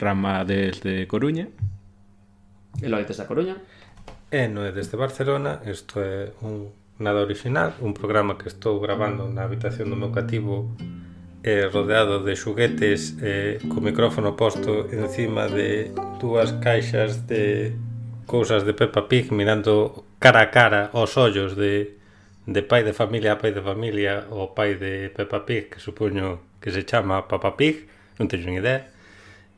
rama desde Coruña. E lo desde a Coruña. E non é desde Barcelona, isto é un nada original, un programa que estou gravando na habitación do meu cativo eh, rodeado de xuguetes eh, co micrófono posto encima de dúas caixas de cousas de Peppa Pig mirando cara a cara os ollos de, de pai de familia a pai de familia o pai de Peppa Pig que supoño que se chama Papa Pig non teño ni idea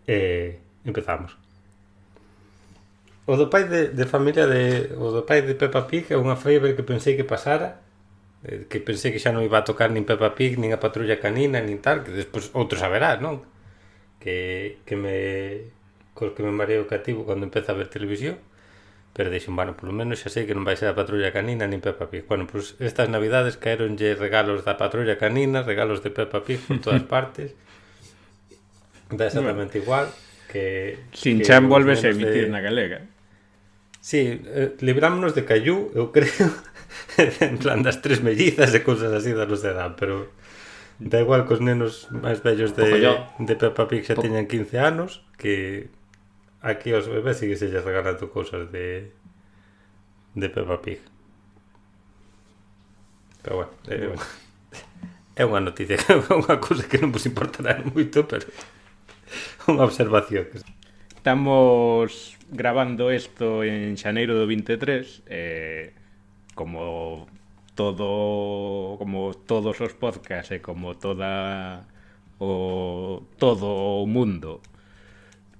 E empezamos. O do pai de, de familia de o do pai de Peppa Pig é unha febre que pensei que pasara, eh, que pensei que xa non iba a tocar nin Peppa Pig, nin a patrulla canina, nin tal, que despois outro saberá, non? Que, que me cos que me mareo cativo cando empeza a ver televisión pero dixen, bueno, polo menos xa sei que non vai ser a patrulla canina nin Peppa Pig. Bueno, pois pues estas navidades caeronlle regalos da patrulla canina, regalos de Peppa Pig por todas partes da exactamente bueno. igual que Sin que chan volves a emitir de... na galega Sí, eh, librámonos de Cayú, eu creo en plan das tres mellizas e cousas así da nos de edad, pero da igual que os nenos máis vellos de, de Peppa Pig xa teñan 15 anos que aquí os bebés sigue se regalando cousas de de Peppa Pig pero bueno, é, bueno. é unha noticia é unha cousa que non vos importará moito pero unha observación. Estamos grabando isto en xaneiro do 23, eh, como todo como todos os podcasts e eh, como toda o todo o mundo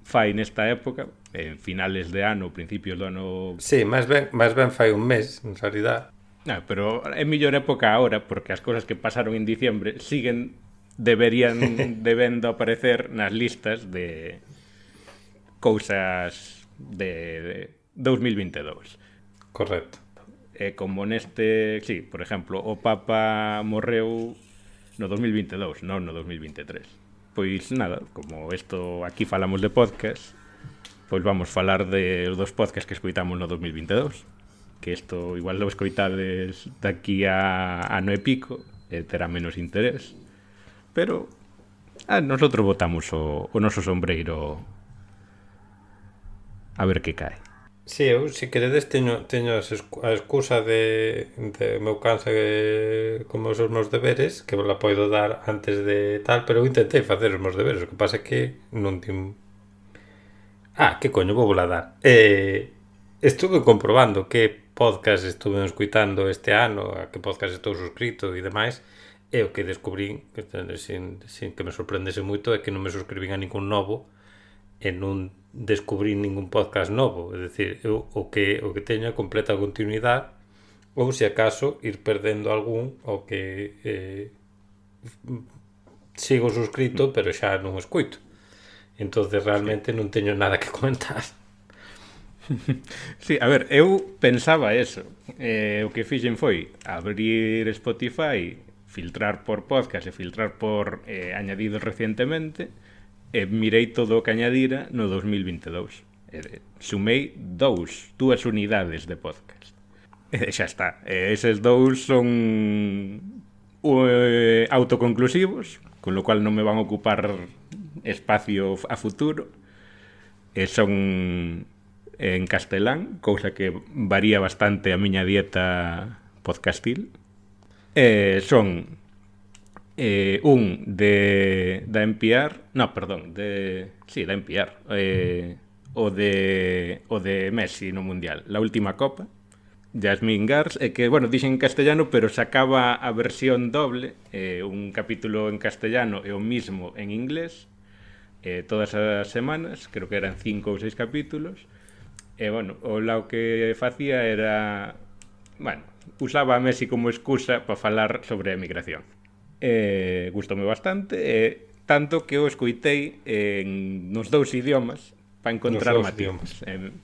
fai nesta época, en finales de ano, principios do ano... Sí, máis ben, máis ben fai un mes, en realidad. Ah, pero é mellor época agora, porque as cousas que pasaron en diciembre siguen deberían debendo aparecer nas listas de cousas de, de 2022. Correcto. E como neste, sí, por exemplo, o Papa morreu no 2022, non no 2023. Pois nada, como isto aquí falamos de podcast, pois vamos falar de dos podcasts que escoitamos no 2022 que isto igual lo escoitades daqui a ano e pico e terá menos interés Pero ah, nosotros botamos o, o noso sombreiro a ver que cae. Si, sí, eu, se queredes, teño, teño a excusa de, de meu cansa que, como os meus deberes, que vos la podo dar antes de tal, pero eu intentei facer os meus deberes, o que pasa é que non tin... Ah, que coño, vou la dar. Eh, estuve comprobando que podcast estuve escuitando este ano, a que podcast estou suscrito e demais, E o que descubrín, que, sin, sin que me sorprendese moito, é que non me suscribín a ningún novo e non descubrín ningún podcast novo. É dicir, eu, o que o que teño completa continuidade ou se acaso ir perdendo algún o que eh, sigo suscrito pero xa non escuito. Entonces realmente sí. non teño nada que comentar. Sí, a ver, eu pensaba eso. Eh, o que fixen foi abrir Spotify filtrar por podcast e filtrar por eh, añadidos recientemente e mirei todo o que añadira no 2022. E, sumei dous, dúas unidades de podcast. E xa está. E eses dous son eh, autoconclusivos, con lo cual non me van a ocupar espacio a futuro. E son en castelán, cousa que varía bastante a miña dieta podcastil eh, son eh, un de da NPR, no, perdón, de sí, da NPR, eh, o de o de Messi no mundial, la última copa. Jasmine Gars, eh, que, bueno, dixen en castellano, pero sacaba a versión doble, eh, un capítulo en castellano e o mismo en inglés, eh, todas as semanas, creo que eran cinco ou seis capítulos, e, bueno, o lao que facía era, bueno, usaba a Messi como excusa para falar sobre a emigración. Eh, gustoume bastante, eh, tanto que o escoitei en nos dous idiomas para encontrar matices. En,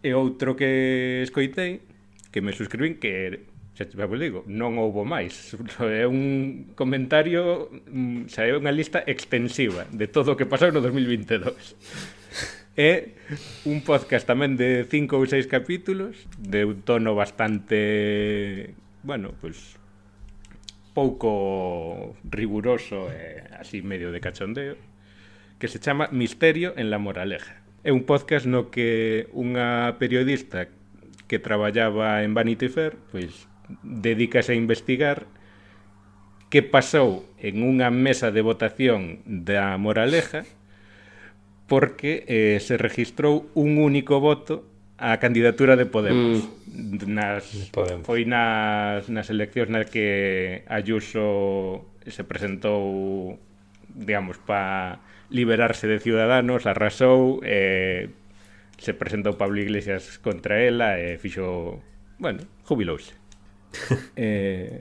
e outro que escoitei, que me suscribín, que xa te vos digo, non houbo máis. É un comentario, mm, xa é unha lista extensiva de todo o que pasou no 2022. É un podcast tamén de cinco ou seis capítulos, de un tono bastante, bueno, pois pues, pouco riguroso e eh, así medio de cachondeo, que se chama Misterio en la moraleja. É un podcast no que unha periodista que traballaba en Vanity Fair, pois dedícase a investigar que pasou en unha mesa de votación da moraleja porque eh, se registrou un único voto á candidatura de Podemos. Mm. Nas, Podemos. Foi nas, nas eleccións na que Ayuso se presentou, digamos, para liberarse de Ciudadanos, arrasou, eh, se presentou Pablo Iglesias contra ela e eh, fixo, bueno, jubilouse. eh,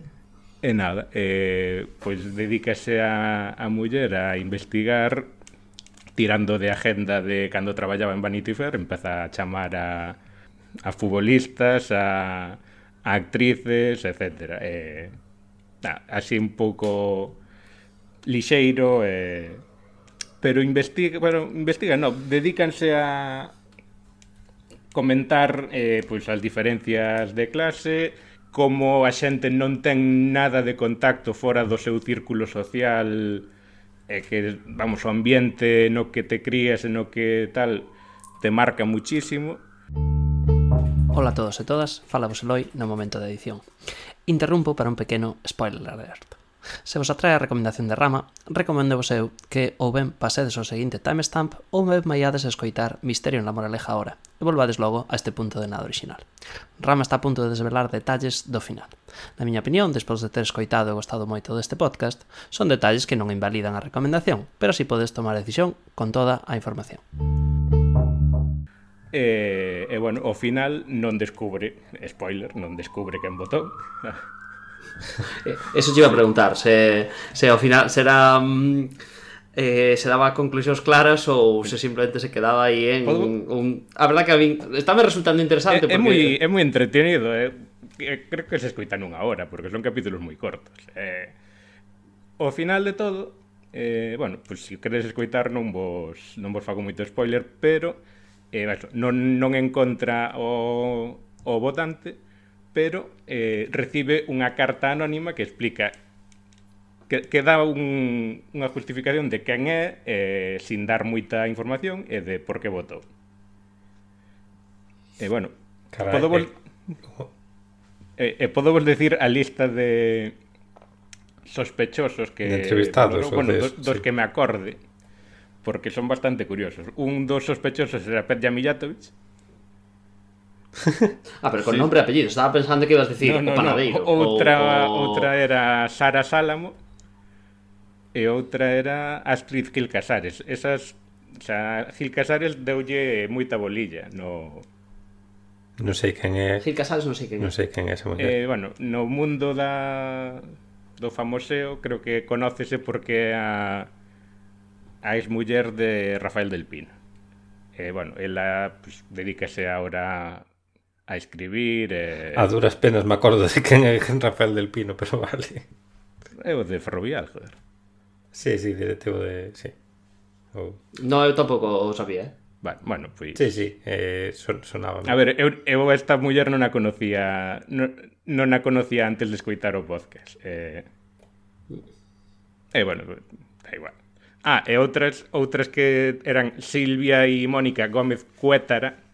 e nada, eh, pois dedícase a, a muller a investigar tirando de agenda de cando traballaba en Vanity Fair, empeza a chamar a, a futbolistas, a, a actrices, etc. Eh, así un pouco lixeiro, eh, pero investiga, bueno, investiga, no, dedícanse a comentar eh, pois as diferencias de clase, como a xente non ten nada de contacto fora do seu círculo social é que, vamos, o ambiente no que te crías e no que tal te marca muchísimo. Ola a todos e todas, falamos Eloi no momento da edición. Interrumpo para un pequeno spoiler alert. Se vos atrae a recomendación de rama, recomendo vos eu que ou ben pasedes o seguinte timestamp ou ben maiades escoitar Misterio na Moraleja ahora e volvades logo a este punto de nada original. Rama está a punto de desvelar detalles do final. Na miña opinión, despois de ter escoitado e gostado moito deste podcast, son detalles que non invalidan a recomendación, pero si podes tomar a decisión con toda a información. E, eh, e eh, bueno, o final non descubre, spoiler, non descubre quen votou. Eh, eso te iba a preguntar, se, se ao final será mm, eh, se daba conclusións claras ou se simplemente se quedaba aí en Podo... un, a verdad que a min estáme resultando interesante eh, é, porque... é moi é moi entretenido, eh. eh? creo que se escoita nunha hora porque son capítulos moi cortos. Eh, o final de todo, eh, bueno, pues, se si queres escoitar non vos non vos fago moito spoiler, pero eh, non, non encontra o, o votante pero eh, recibe unha carta anónima que explica que, que dá un, unha justificación de quen é eh, sin dar moita información e de por que votou. E eh, bueno, Carai, podo vol... eh, eh, podo vos decir a lista de sospechosos que... De entrevistados. Bueno, dos, dos sí. que me acorde, porque son bastante curiosos. Un dos sospechosos era Petja Mijatovic, ah, pero con sí. nombre e apellido. Estaba pensando que ibas a decir no, no, o panadeiro. No. Outra, o... outra era Sara Sálamo e outra era Astrid Gil Casares. Esas, xa, Gil Casares deulle moita bolilla no... Non sei quen é... Gil Casares non sei quen é. Non sei quen é esa muller. Eh, bueno, no mundo da do famoseo creo que conócese porque a a ex-muller de Rafael del Pino. Eh, bueno, ela pues, dedícase agora a escribir... Eh... A duras penas me acordo de quen é Rafael del Pino, pero vale. É o de Ferrovial, joder. Sí, sí, directivo de... Sí. Oh. No, eu tampouco o sabía, eh? Vale, bueno, pois... Pues... Sí, sí, eh, son, sonaba. A ver, eu, eu esta muller non a conocía... Non, non a conocía antes de escoitar o podcast. Eh, eh bueno, da igual. Ah, e outras outras que eran Silvia e Mónica Gómez Cuétara,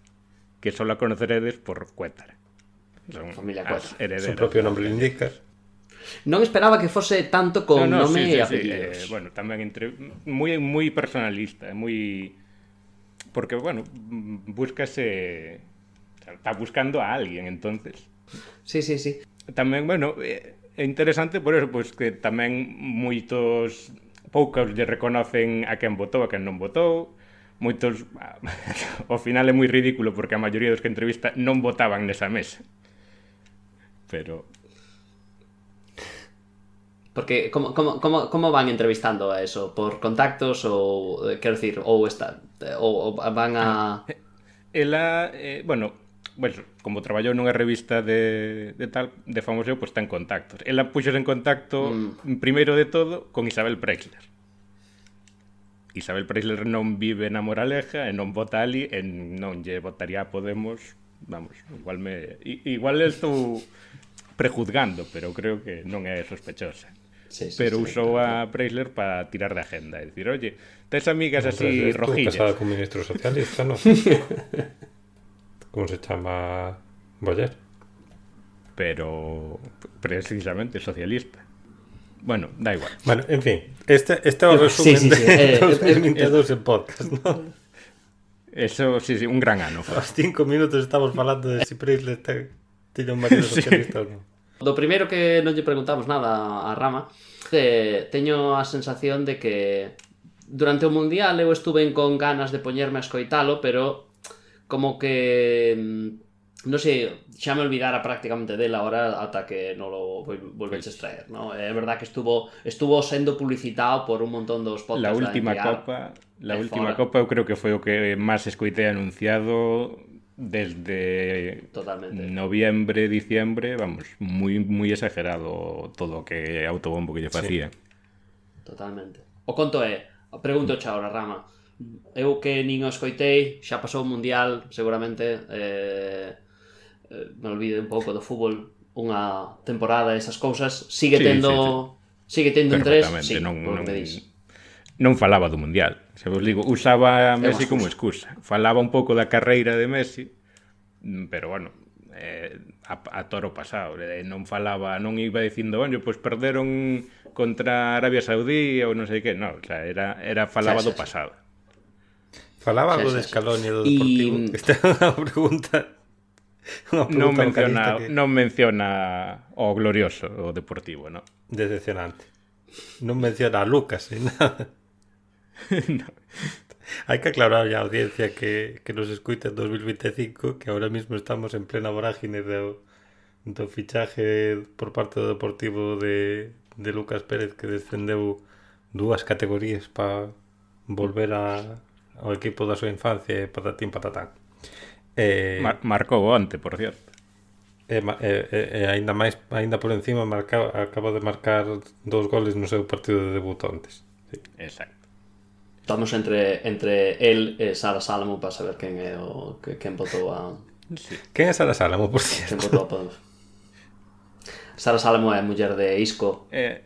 que só la conoceredes por Cuétara. Son Familia Cuétara. Herederas. Su propio nombre indica. Non esperaba que fose tanto con no, no, nome sí, sí, e apellidos. Sí, eh, bueno, tamén entre moi moi personalista, eh, moi porque bueno, búscase está buscando a alguén, entonces. Sí, sí, sí. Tamén, bueno, eh, é interesante por eso, pois pues, que tamén moitos poucos lle reconocen a quen votou, a quen non votou moitos ao final é moi ridículo porque a maioría dos que entrevista non votaban nesa mesa. Pero Porque como, como, como, como van entrevistando a eso? ¿Por contactos ou, eh, quero decir, ou, está, eh, ou, ou van a... Eh, ela, eh, bueno, bueno, como traballou nunha revista de, de tal, de famoso, pois pues, ten contactos. Ela puxos en contacto, mm. primeiro de todo, con Isabel Prexler. Isabel Preisler non vive na Moraleja e non vota ali e non lle votaría a Podemos vamos, igual me igual estou prejuzgando pero creo que non é sospechosa. Sí, sí, pero sí, usou a Preisler para tirar da agenda e dicir, oye, tes amigas así rojillas casada con ministro socialista, non? como se chama? Boyer. Pero precisamente socialista. Bueno, da igual. Bueno, en fin, este, este é o resumen sí, sí, sí. Eh, eh, eh, de eh, 2022 en podcast, ¿no? Eso, sí, sí, un gran ano. Aos cinco minutos estamos falando de si Priestley te, tiña un marido sí. socialista ou non. Do primeiro que non lle preguntamos nada a Rama, eh, teño a sensación de que durante o Mundial eu estuve con ganas de poñerme a escoitalo, pero como que mm, no sé, xa me olvidara prácticamente dela ahora ata que non lo volveches a extraer, ¿no? Eh, é verdad que estuvo estuvo sendo publicitado por un montón dos podcasts La última NPR, copa, la última fora. copa eu creo que foi o que máis escoitei anunciado desde Totalmente. noviembre, diciembre, vamos, moi moi exagerado todo o que autobombo que lle facía. Sí. Totalmente. O conto é, pregunto xa ahora, Rama, eu que nin o escoitei, xa pasou o Mundial, seguramente, eh, Eh, me olvide un pouco do fútbol unha temporada esas cousas, sigue sí, tendo sí, sí. sigue tendo interés, sí, non, non, non falaba do mundial. Se vos digo, usaba a Messi como excusa. Falaba un pouco da carreira de Messi, mm, pero bueno, eh, a, a toro pasado, eh, non falaba, non iba dicindo, bueno, pois perderon contra Arabia Saudí ou non sei que, non, o sea, era era falaba xa, xa, xa. do pasado. Falaba xa, xa, xa. do Scaloni do Deportivo. Y... Esta é unha pregunta non menciona, que... non menciona o glorioso, o deportivo, no? Decepcionante. Non menciona a Lucas, ni nada. no. Hai que aclarar a audiencia que, que nos escuita en 2025 que ahora mismo estamos en plena vorágine do, do fichaje por parte do Deportivo de, de Lucas Pérez que descendeu dúas categorías para volver a, ao equipo da súa infancia e patatín patatán. Eh, Mar marcou onte, por cierto. E, e, e aínda máis aínda por encima marca, acaba de marcar dous goles no seu partido de debut antes. Sí. Exacto. Estamos entre entre el e Sara Salamo para saber quen é o que, quen votou a sí. Quen é Sara Salamo, por cierto? Quen votou a Podemos. Sara Salamo é muller de Isco. Eh,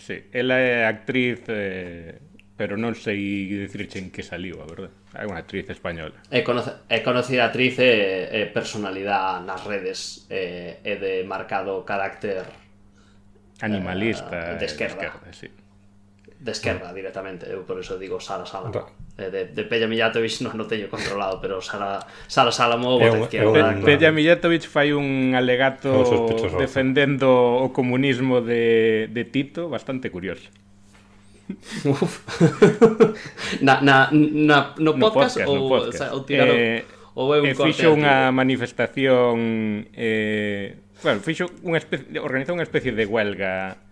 sí, ela é actriz eh, pero non sei dicirche en que saliu, a verdade. É unha actriz española. É, conoce, é conocida actriz eh, eh, e, e personalidade nas redes eh, e, e de marcado carácter animalista eh, de esquerda. De esquerda, sí. de esquerda directamente, eu por eso digo Sara Salamo. Ra de, de Pella Mijatovic non no teño controlado, pero Sara, Sara Salamo vota izquierda. Pe, claro. Pella Mijatovic fai un alegato defendendo o comunismo de, de Tito bastante curioso. Uf. na, na, na, no podcast, no podcast ou, no podcast. Sa, ou tiraron... Eh, ou é un eh, corte fixo unha manifestación eh, bueno, fixo unha especie, organizou unha especie de huelga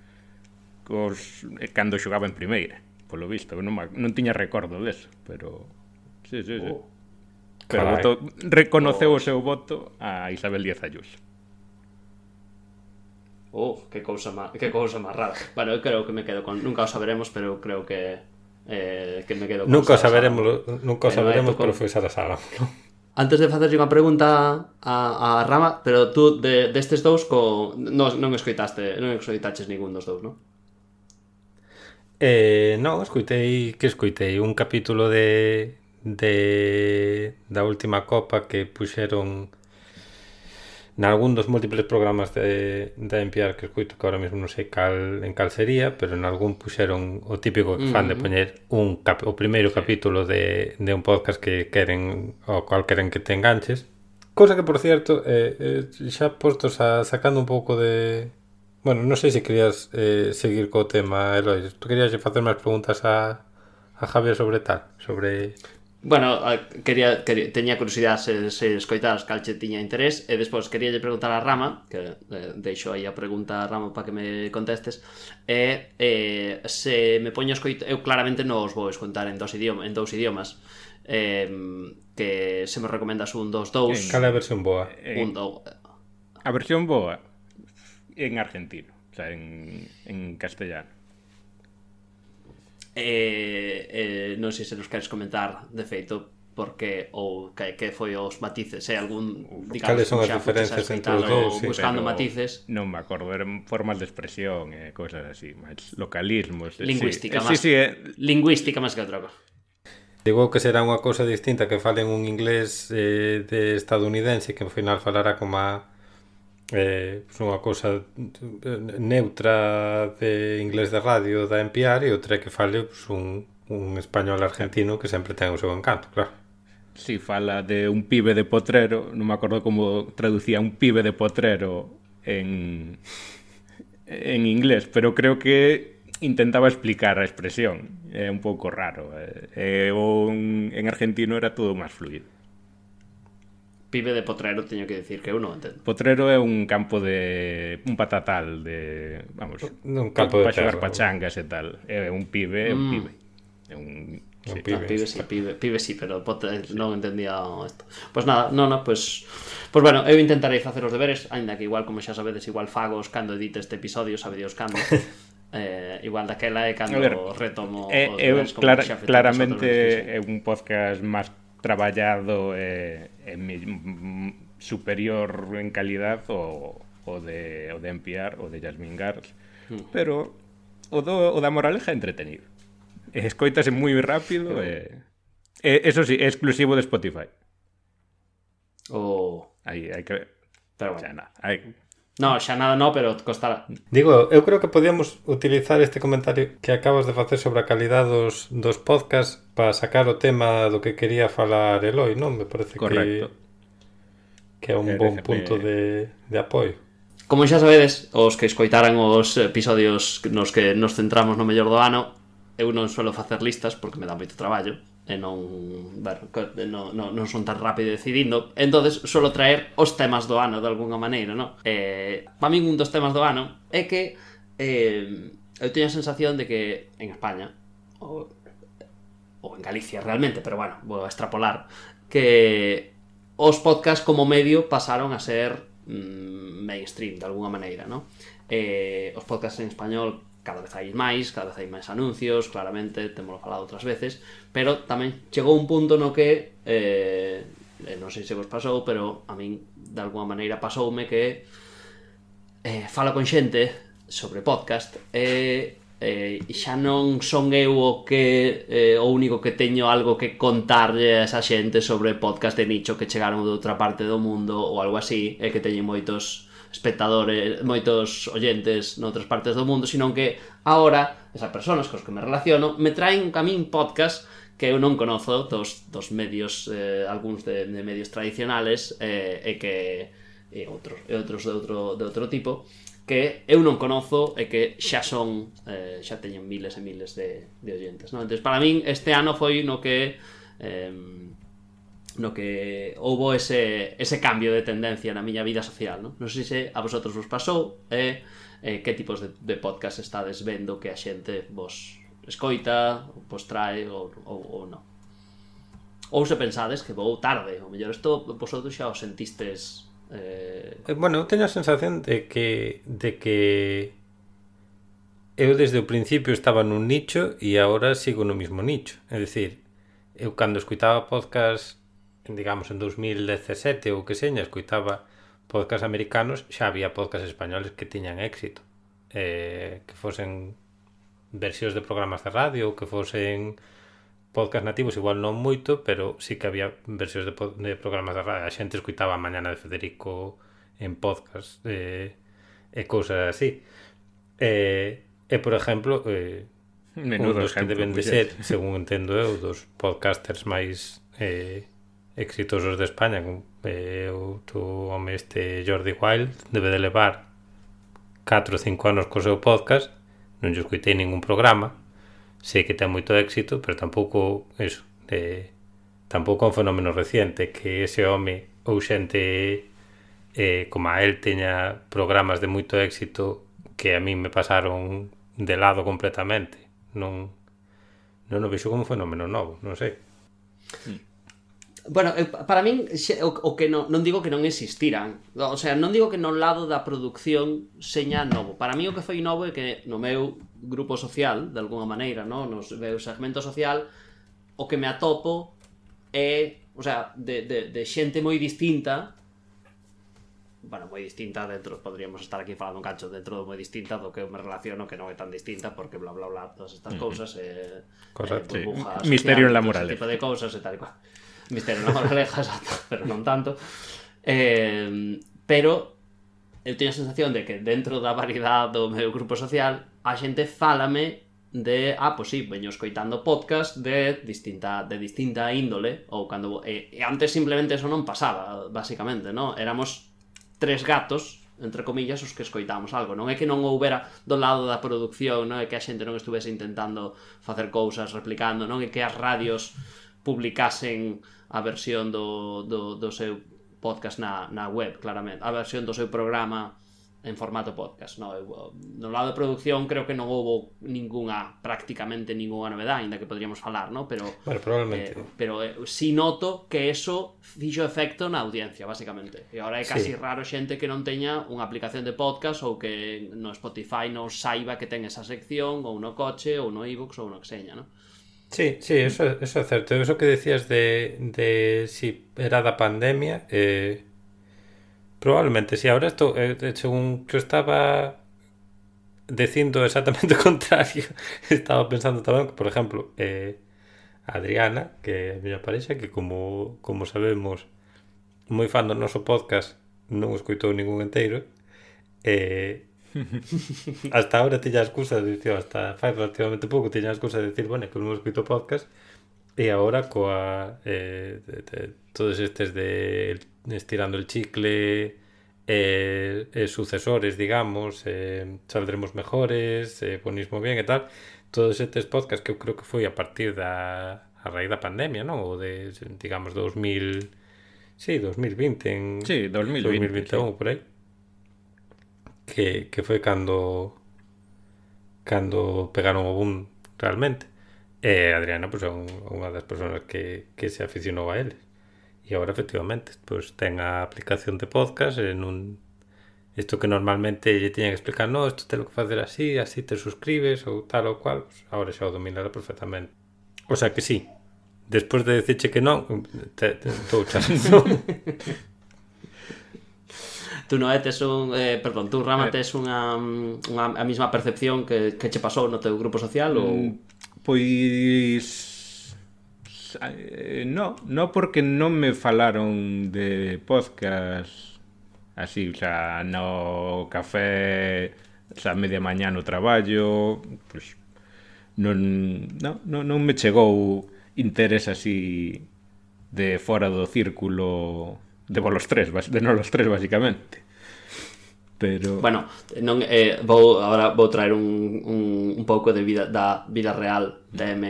cos, eh, cando xogaba en primeira polo visto, non, non tiña recordo deso pero sí, sí, sí. Oh. pero voto, reconoceu oh. o seu voto a Isabel Díaz Ayuso Oh, que cousa má, que cousa má rara. Bueno, eu creo que me quedo con nunca o saberemos, pero eu creo que eh, que me quedo con Nunca o saberemos, nunca o saberemos, pero foi Sara ¿no? Antes de facerlle unha pregunta a, a Rama, pero tú de, destes dous co, no, non escoitaste, non escoitaches ningún dos dous, non? Eh, non, escoitei, que escoitei un capítulo de, de da última copa que puxeron nalgún dos múltiples programas de, de NPR que escuito que ahora mesmo non sei cal en cal sería, pero en algún puxeron o típico que fan de poñer un cap, o primeiro sí. capítulo de, de un podcast que queren o cual queren que te enganches. Cosa que, por cierto, eh, eh, xa postos a, sacando un pouco de... Bueno, non sei se querías eh, seguir co tema, Eloi. Tú querías facer máis preguntas a, a Javier sobre tal, sobre... Bueno, quería, quería teña curiosidade se, se escoitaras cal che tiña interés e despois quería lle preguntar a Rama que eh, deixo aí a pregunta a Rama para que me contestes e eh, se me poño escoitar eu claramente non os vou escoitar en dos idioma, en dous idiomas eh, que se me recomendas un dos dous. En, Cal é a versión boa? Un, do... A versión boa en argentino, o sea, en, en castellano eh, eh, non sei se nos queres comentar de feito porque ou que, que foi os matices, se algún digamos, Cales son as diferenzas entre os eh, dous, sí, buscando pero, matices. Non me acordo, eran formas de expresión e eh, cousas así, máis localismos, lingüística, eh, sí, más, sí, sí, eh... lingüística máis que outra cosa. Digo que será unha cousa distinta que falen un inglés eh, de estadounidense que ao final falará como a eh, pues unha cousa eh, neutra de inglés de radio da NPR e outra que fale pues, un, un español argentino que sempre ten o seu encanto, claro. Si, sí, fala de un pibe de potrero, non me acordo como traducía un pibe de potrero en, en inglés, pero creo que intentaba explicar a expresión. É un pouco raro. Eh, eh un, en argentino era todo máis fluido pibe de Potrero teño que decir que eu non entendo. Potrero é un campo de un patatal de, vamos, un campo para xogar pachangas e tal. É un pibe, é mm. un pibe. É un Sí, pibe, ah, pibe, sí, pibe, pibe sí, pero pote, eh, sí. non entendía isto. Pois pues nada, non, non, pois pues, pois pues bueno, eu intentarei facer os deberes, aínda que igual como xa sabedes, igual fagos cando edite este episodio, sabedeos cando. eh, igual daquela é cando A ver, retomo é, os deberes, como clara, xa claramente é un podcast máis traballado eh, mi, superior en calidad o, o de o de NPR o de Jasmine Gars Mm. pero o, do, o da Moraleja entretenido. E escoitase moi rápido e, e eso sí, é exclusivo de Spotify. O aí hai que pero o sea, hai, No, xa nada no, pero costará. Digo, eu creo que podíamos utilizar este comentario que acabas de facer sobre a calidad dos, dos podcast para sacar o tema do que quería falar Eloi, non? Me parece Correcto. que que é un bon punto de, de apoio. Como xa sabedes, os que escoitaran os episodios nos que nos centramos no mellor do ano, eu non suelo facer listas porque me dá moito traballo, e non, bueno, non, non, non son tan rápido decidindo entonces solo traer os temas do ano de alguna maneira, no? Eh, para min un dos temas do ano é que eh, eu teño a sensación de que en España ou, ou en Galicia realmente, pero bueno, vou extrapolar que os podcast como medio pasaron a ser mm, mainstream de alguna maneira, no? Eh, os podcasts en español cada vez hai máis, cada vez hai máis anuncios, claramente, temos falado outras veces, pero tamén chegou un punto no que, eh, eh, non sei se vos pasou, pero a min, de alguma maneira, pasoume que eh, falo con xente sobre podcast e eh, xa non son eu o que eh, o único que teño algo que contarlle a esa xente sobre podcast de nicho que chegaron de outra parte do mundo ou algo así e que teñen moitos espectadores, moitos oyentes noutras partes do mundo, senón que ahora esas persoas cos que me relaciono me traen a min podcast que eu non conozo dos, dos medios, eh, algúns de, de medios tradicionales eh, e que e outros, e outros de outro, de outro tipo que eu non conozo e que xa son eh, xa teñen miles e miles de, de oyentes, non? Entonces, para min este ano foi no que eh, no que houbo ese, ese cambio de tendencia na miña vida social, non? Non sei se a vosotros vos pasou e eh, que tipos de, de podcast estades vendo que a xente vos escoita, vos trae ou, ou, ou non. Ou se pensades que vou tarde, ou mellor isto vosotros xa o sentistes eh, eh... Bueno, eu teño a sensación de que de que eu desde o principio estaba nun nicho e agora sigo no mismo nicho. É dicir, eu cando escuitaba podcast digamos, en 2017 ou que seña, escoitaba podcast americanos, xa había podcast españoles que tiñan éxito. Eh, que fosen versións de programas de radio, que fosen podcast nativos, igual non moito, pero sí que había versións de, de programas de radio. A xente escuitaba a Mañana de Federico en podcast eh, e cousas así. Eh, e, por exemplo, eh, Menudo un dos exemplo, que deben de ser, según entendo eu, dos podcasters máis eh, exitosos de España eh, tu home este Jordi Wild debe de levar 4 ou 5 anos co seu podcast. Non lle escutei ningún programa. Sei que ten moito éxito pero tampouco eso eh, tampouco é un fenómeno reciente que ese home ou xente eh, como a él teña programas de moito éxito que a mí me pasaron de lado completamente. Non non o vexo como un fenómeno novo non sei. Mm. Bueno, eh, para min o que non, non digo que non existiran O sea, non digo que no lado da produción seña novo Para mí o que foi novo é que no meu grupo social, de alguna maneira, no? no meu segmento social O que me atopo é, o sea, de, de, de xente moi distinta bueno, moi distinta dentro, podríamos estar aquí falando un cacho dentro do moi distinta do que eu me relaciono que non é tan distinta porque bla bla bla todas estas cousas eh, Cosa, eh, sí. misterio en la moral tipo de cousas e tal e cual Misterio na Moraleja, exacto, pero non tanto. Eh, pero eu teño a sensación de que dentro da variedade do meu grupo social a xente fálame de, ah, pois sí, veño escoitando podcast de distinta, de distinta índole ou cando, e, e antes simplemente eso non pasaba, basicamente, non? Éramos tres gatos entre comillas, os que escoitamos algo. Non é que non houbera do lado da produción, non é que a xente non estuvese intentando facer cousas, replicando, non é que as radios publicasen a versión do, do, do seu podcast na, na web, claramente. A versión do seu programa en formato podcast. No, eu, no lado de produción creo que non houve ningunha, prácticamente ningunha novedade, aínda que poderíamos falar, no? Pero, bueno, probablemente. Eh, pero eh, si noto que eso fixo efecto na audiencia, basicamente. E agora é casi sí. raro xente que non teña unha aplicación de podcast ou que no Spotify non saiba que ten esa sección ou no coche ou no iVoox e ou no que seña, no? Sí, sí, eso, eso é certo. Eso que decías de, de si era da pandemia, eh, probablemente, si ahora esto, eh, según yo estaba dicindo exactamente o contrario, estaba pensando tamén que, por exemplo, eh, Adriana, que miña parexa, que como, como sabemos, moi fan do noso podcast, non escoitou ningún enteiro, eh, hasta ahora tiña a excusa de dicir, hasta fai relativamente pouco tiña a excusa de dicir, bueno, que non escrito podcast e agora coa eh, de, de, todos estes de estirando el chicle eh, eh, sucesores, digamos, eh, saldremos mejores, eh, ponismo bien e tal, todos estes podcast que eu creo que foi a partir da a raíz da pandemia, non? Ou de, digamos, 2000... Sí, 2020 en... Sí, 2020. 2021, sí. por aí que, que foi cando cando pegaron o boom realmente. E Adriana pois, é un, unha das persoas que, que se aficionou a eles. E agora, efectivamente, pois, ten a aplicación de podcast en un... Isto que normalmente lle tiñan que explicar, no, isto te lo que facer así, así te suscribes ou tal ou cual, pois, agora xa o dominará perfectamente. O sea que sí, despois de decirche que non, estou charlando. tú Noé tes un, eh, perdón, tú Rama eh. tes unha, unha a mesma percepción que, que che pasou no teu grupo social ou? Mm, pois eh, no, no porque non me falaron de podcast así, o sea, no café, o sea, media mañá no traballo, pues, non, no, non, non me chegou interés así de fora do círculo de vos los tres, de non los tres basicamente. Pero Bueno, non eh, vou agora vou traer un, un, un pouco de vida da vida real de M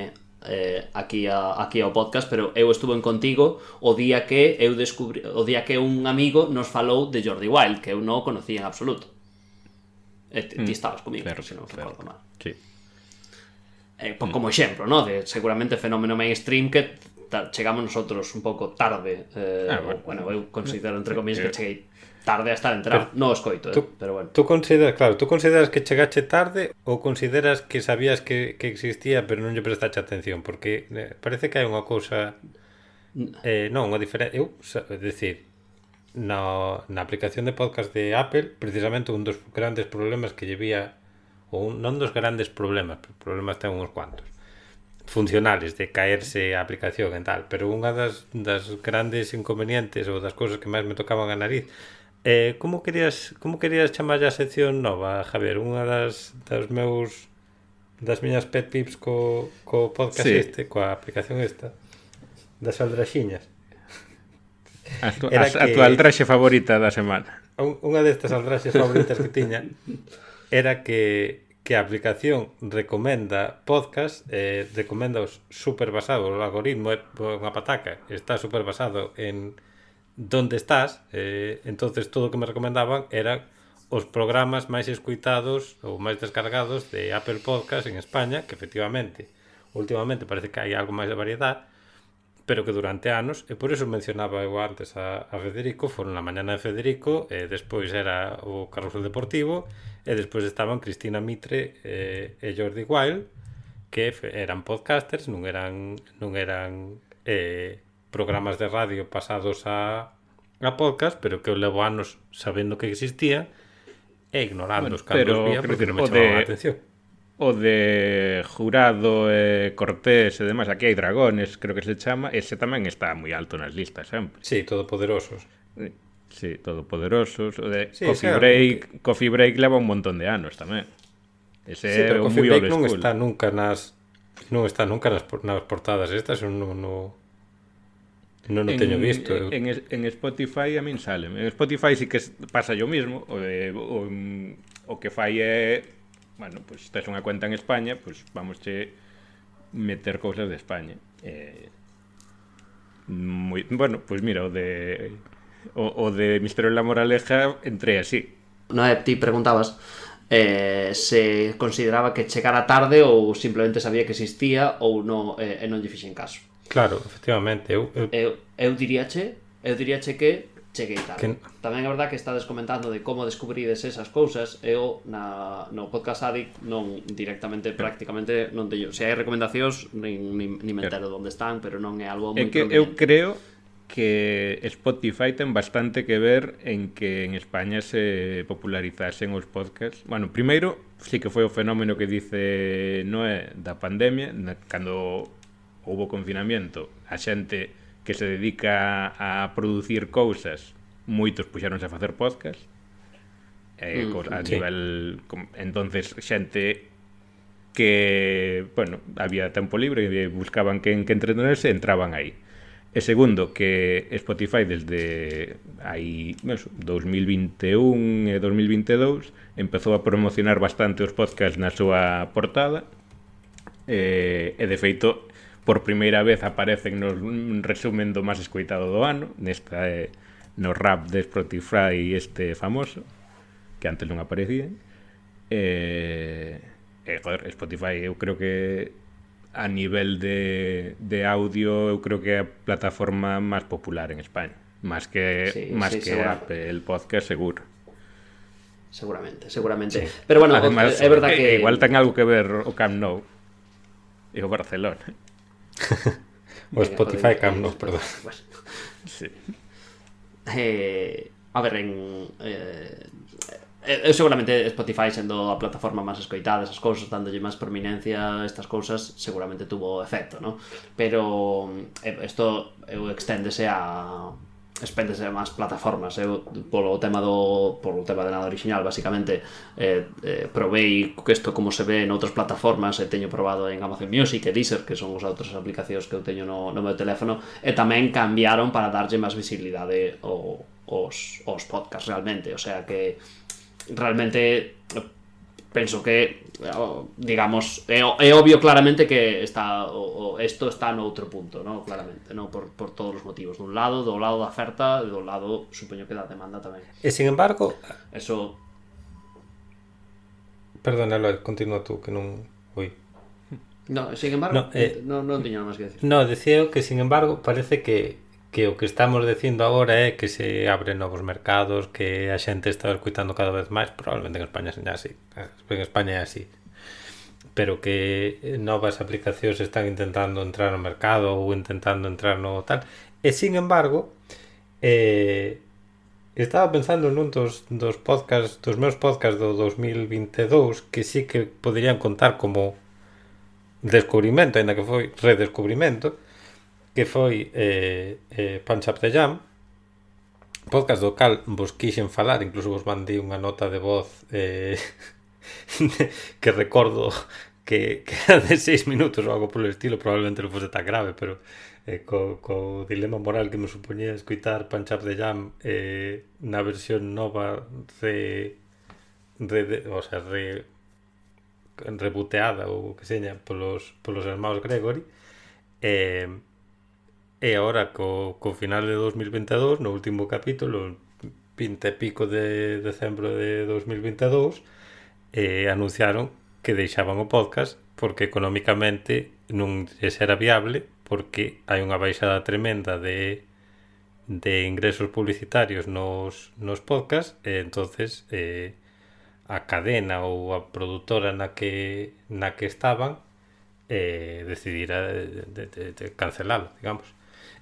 eh, aquí a, aquí ao podcast, pero eu estuve en contigo o día que eu descubri o día que un amigo nos falou de Jordi Wild, que eu non o conocía en absoluto. Eh, e ti mm. estabas comigo, claro, se non claro. recordo mal. Sí. Eh, por, como exemplo, no? de seguramente fenómeno mainstream que chegamos nosotros un pouco tarde eh, ah, bueno, bueno, eu considero entre comillas que cheguei tarde a estar entrado, pero, no escoito, eh, tú, pero bueno. Tú consideras, claro, tú consideras que chegache tarde ou consideras que sabías que, que existía pero non lle prestaste atención, porque eh, parece que hai unha cousa eh, non, unha diferencia, eu, é dicir, na, na aplicación de podcast de Apple, precisamente un dos grandes problemas que llevía ou un, non dos grandes problemas, problemas ten uns cuantos funcionales de caerse a aplicación e tal, pero unha das, das grandes inconvenientes ou das cousas que máis me tocaban a nariz eh, como querías como querías chamar a sección nova, Javier? Unha das, das meus das miñas pet pips co, co podcast sí. este, coa aplicación esta das aldraxiñas A, tu, Era a, que... tua aldraxe favorita da semana. Unha destas aldraxes favoritas que tiña era que que a aplicación recomenda podcast, eh, recomenda os super basado, o algoritmo é unha pataca, está super basado en donde estás, eh, entonces todo o que me recomendaban era os programas máis escuitados ou máis descargados de Apple Podcast en España, que efectivamente últimamente parece que hai algo máis de variedade, pero que durante anos, e por eso mencionaba eu antes a, a Federico, foron na mañana de Federico, e despois era o Carrusel Deportivo, e despois estaban Cristina Mitre e, e Jordi Wild, que eran podcasters, non eran non eran eh, programas de radio pasados a, a podcast, pero que eu levo anos sabendo que existía e ignorando bueno, os cambios vía porque non me chamaban de... a atención o de Jurado e Cortés e demais, aquí hai dragones, creo que se chama, ese tamén está moi alto nas listas sempre. Sí, todopoderosos. Sí, todopoderosos, o de sí, Coffee sea, Break, que... Coffee Break leva un montón de anos tamén. Ese sí, pero é Coffee Break non está nunca nas non está nunca nas, nas portadas estas, non no, no... Non o no teño visto. Eu... En, en Spotify a min sale. En Spotify sí que pasa yo mismo. O, o, o que fai é bueno, pues pues, tes unha cuenta en España, pois pues, vamos che meter cousas de España. Eh, moi, bueno, pois pues mira, o de o, o de Misterio en la Moraleja entré así. No, eh, ti preguntabas eh, se consideraba que chegara tarde ou simplemente sabía que existía ou non eh, e non lle fixen caso. Claro, efectivamente. Eu, eu... eu, eu diríache, eu diríache que cheguei tarde. Que... Tamén é verdad que estades comentando de como descubrides esas cousas, eu na, no podcast Addict non directamente, prácticamente, non teño, se hai recomendacións, nin, nin, nin me entero onde están, pero non é algo moi é que eu creo que Spotify ten bastante que ver en que en España se popularizasen os podcasts. Bueno, primeiro, sí que foi o fenómeno que dice Noé da pandemia, na, cando houbo confinamiento, a xente que se dedica a producir cousas, moitos puxáronse a facer podcast. Eh, mm, a sí. nivel entonces xente que, bueno, había tempo libre e buscaban quen que entretenerse, entraban aí. E segundo, que Spotify desde aí, eso, 2021 e 2022 empezou a promocionar bastante os podcasts na súa portada. E, e de feito por primeira vez aparecen no resumen do máis escoitado do ano, nesta eh, no rap de Spotify este famoso, que antes non aparecía. Eh, eh, joder, Spotify eu creo que a nivel de, de audio eu creo que é a plataforma máis popular en España, máis que sí, máis sí, que Apple el Podcast seguro. Seguramente, seguramente. Sí. Pero bueno, Además, eh, é, verdad eh, que igual ten algo que ver o Camp Nou e o Barcelona o eh, Spotify joder, no, eh, perdón. Bueno. Sí. Eh, a ver, en... Eh, eh, seguramente Spotify sendo a plataforma máis escoitada esas cousas, dándolle máis prominencia a estas cousas, seguramente tuvo efecto, ¿no? Pero eh, isto exténdese a expéndese máis plataformas. Eu polo tema do polo tema de nada original basicamente eh, eh, provei isto como se ve en outras plataformas e teño probado en Amazon Music e Deezer que son as outras aplicacións que eu teño no, no meu teléfono e tamén cambiaron para darlle máis visibilidade ao, aos, aos podcasts realmente. O sea que realmente penso que eh, digamos é obvio claramente que está o, o, esto está no outro punto, no? claramente, no por, por todos os motivos, dun lado, do lado da oferta, do lado, supoño que da demanda tamén. E sin embargo, Eso perdona, Eloy, continúa tú que non Ui. No, sin embargo, No, eh, no, non nada máis que decir. No, decía que sin embargo parece que que o que estamos dicindo agora é que se abren novos mercados, que a xente está escuitando cada vez máis, probablemente en España seña así, en España é así, pero que novas aplicacións están intentando entrar no mercado ou intentando entrar no tal, e sin embargo, eh, estaba pensando nun dos, dos podcasts, dos meus podcasts do 2022, que sí que poderían contar como descubrimento, ainda que foi redescubrimento, que foi eh, eh, Punch Up the Jam podcast do cal vos quixen falar incluso vos mandei unha nota de voz eh, que recordo que, que era de 6 minutos ou algo polo estilo probablemente non fose tan grave pero eh, co, co dilema moral que me supoñía escuitar Punch Up the Jam eh, na versión nova re, re, de, o sea, re, reboteada ou que seña polos, polos hermanos Gregory eh, E agora co, co final de 2022, no último capítulo, 20 e pico de decembro de 2022, eh, anunciaron que deixaban o podcast porque economicamente non lles era viable porque hai unha baixada tremenda de, de ingresos publicitarios nos, nos podcasts e entonces eh, a cadena ou a produtora na que, na que estaban eh, decidira de, de, de, de cancelalo, digamos.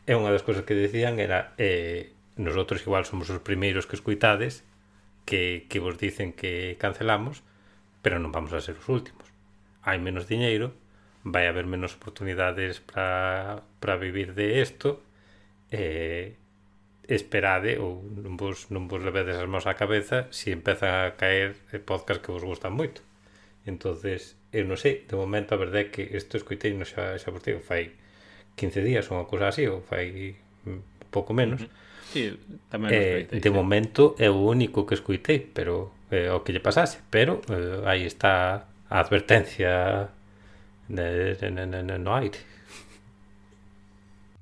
E unha das cousas que decían era eh, nosotros igual somos os primeiros que escuitades que, que vos dicen que cancelamos, pero non vamos a ser os últimos. Hai menos diñeiro, vai haber menos oportunidades para vivir de isto, eh, esperade ou non vos, non vos levedes as mãos á cabeza se si empezan a caer podcast que vos gustan moito. entonces eu non sei, de momento a verdade é que isto escoitei, no xa, xa vos digo, fai 15 días, unha cousa así, ou fai pouco menos. Uh -huh. Sí, tamén eh, de sí. momento é o único que escuitei, pero eh, o que lle pasase, pero eh, aí está a advertencia de, de, de, de, de no aire.